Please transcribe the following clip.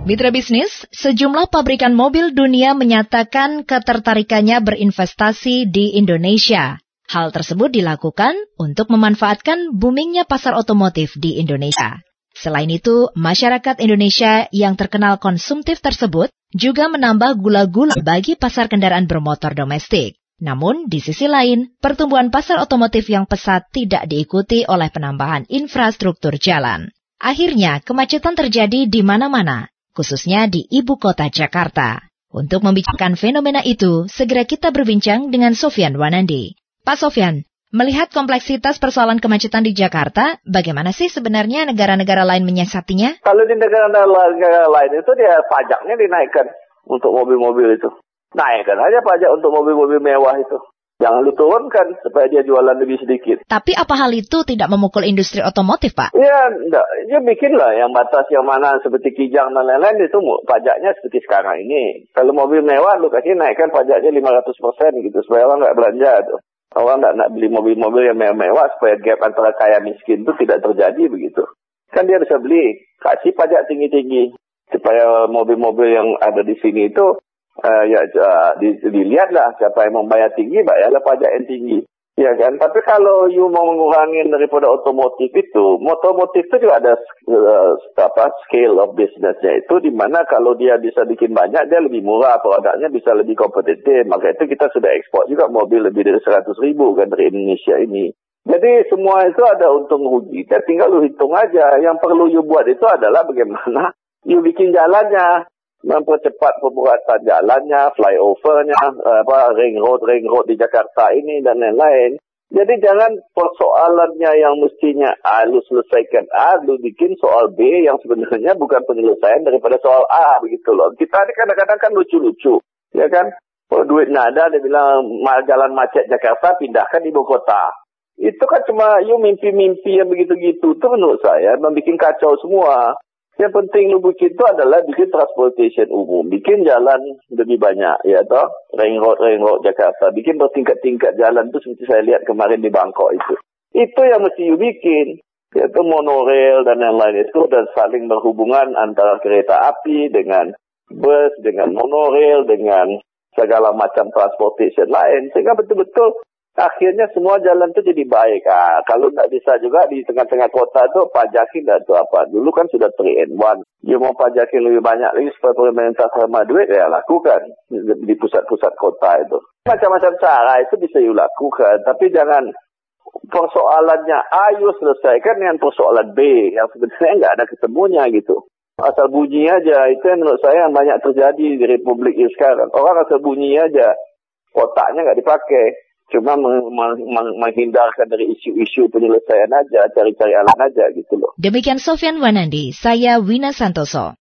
Mitra bisnis, sejumlah pabrikan mobil dunia menyatakan ketertarikannya berinvestasi di Indonesia. Hal tersebut dilakukan untuk memanfaatkan boomingnya pasar otomotif di Indonesia. Selain itu, masyarakat Indonesia yang terkenal konsumtif tersebut juga menambah gula-gula bagi pasar kendaraan bermotor domestik. Namun, di sisi lain, pertumbuhan pasar otomotif yang pesat tidak diikuti oleh penambahan infrastruktur jalan. Akhirnya, kemacetan terjadi di mana-mana, khususnya di ibu kota Jakarta. Untuk membicarakan fenomena itu, segera kita berbincang dengan Sofian Wanandi. Pak Sofian, melihat kompleksitas persoalan kemacetan di Jakarta, bagaimana sih sebenarnya negara-negara lain menyiasatinya? Kalau di negara-negara lain itu dia pajaknya dinaikkan untuk mobil-mobil itu. Naikkan aja pajak untuk mobil-mobil mewah itu. Jangan lu turunkan supaya dia jualan lebih sedikit. Tapi apa hal itu tidak memukul industri otomotif, Pak? Iya, enggak. Dia bikin lah yang batas yang mana seperti kijang dan lain-lain itu pajaknya seperti sekarang ini. Kalau mobil mewah lu kasih naikkan pajaknya 500% gitu supaya orang nggak belanja tuh. Orang nggak nak beli mobil-mobil yang mewah-mewah supaya gap antara kaya miskin itu tidak terjadi begitu. Kan dia bisa beli, kasih pajak tinggi-tinggi supaya mobil-mobil yang ada di sini itu uh, ya uh, di, dilihatlah siapa yang membayar tinggi bayarlah pajak yang tinggi. Ya kan? Tapi kalau you mau mengurangi daripada otomotif itu otomotif itu juga ada uh, apa scale of businessnya itu di mana kalau dia bisa bikin banyak dia lebih murah produknya bisa lebih kompetitif. Maka itu kita sudah ekspor juga mobil lebih dari 100 ribu kan dari Indonesia ini. Jadi semua itu ada untung rugi. Dan tinggal lu hitung aja. Yang perlu you buat itu adalah bagaimana you bikin jalannya mempercepat pembuatan jalannya, flyovernya, apa ring road, ring road di Jakarta ini dan lain-lain. Jadi jangan persoalannya yang mestinya A lu selesaikan A, lu bikin soal B yang sebenarnya bukan penyelesaian daripada soal A begitu loh. Kita ini kadang-kadang kan lucu-lucu, ya kan? Kalau duit nggak ada, dia bilang jalan macet Jakarta pindahkan ibu kota. Itu kan cuma you mimpi-mimpi yang begitu-gitu. Itu menurut saya membuat kacau semua. Yang penting lu bikin itu adalah bikin transportation umum, bikin jalan lebih banyak, ya toh, ring road, ring road Jakarta, bikin bertingkat-tingkat jalan itu seperti saya lihat kemarin di Bangkok itu. Itu yang mesti you bikin, yaitu monorail dan yang lain itu dan saling berhubungan antara kereta api dengan bus, dengan monorail, dengan segala macam transportation lain, sehingga betul-betul akhirnya semua jalan itu jadi baik. Ah, kalau nggak bisa juga di tengah-tengah kota itu pajakin dan itu apa. Dulu kan sudah 3 in 1. Dia mau pajakin lebih banyak lagi supaya pemerintah sama duit, ya lakukan di pusat-pusat kota itu. Macam-macam cara itu bisa dilakukan, tapi jangan persoalannya ayo selesaikan dengan persoalan B yang sebenarnya nggak ada ketemunya gitu. Asal bunyi aja, itu yang menurut saya yang banyak terjadi di Republik ini sekarang. Orang asal bunyi aja, kotaknya nggak dipakai cuma menghindarkan dari isu-isu penyelesaian aja, cari-cari alat aja gitu loh. Demikian Sofian Wanandi, saya Wina Santoso.